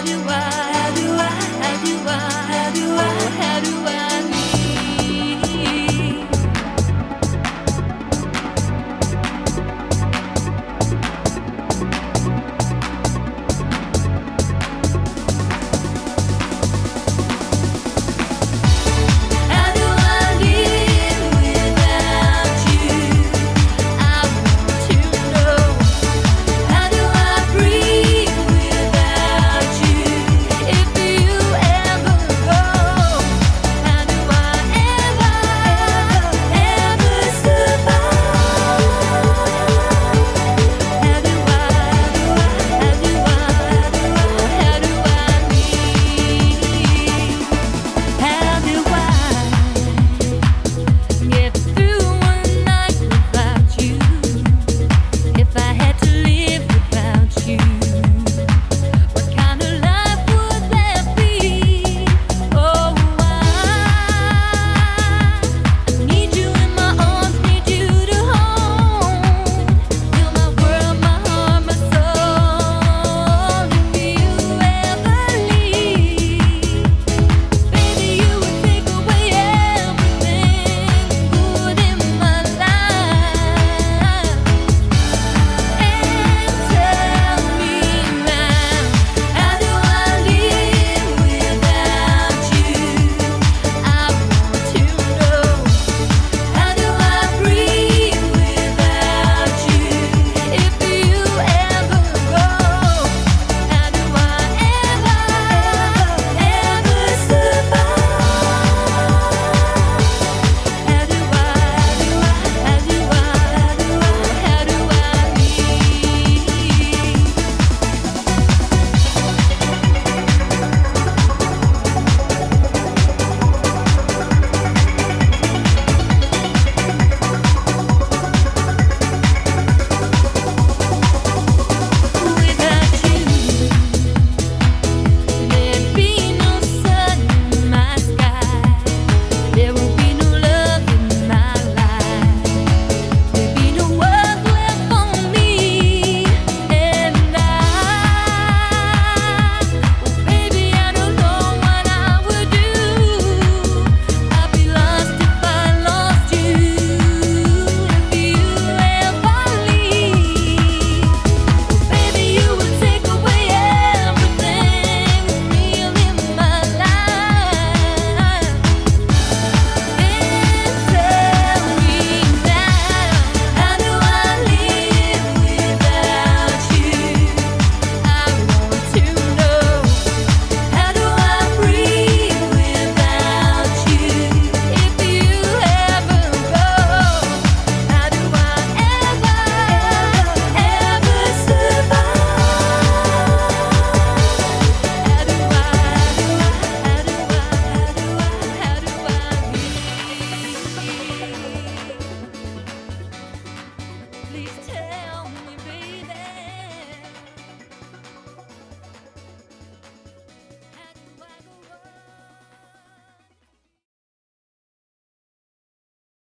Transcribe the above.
how do I, how do I, how do I, how do I, how do I?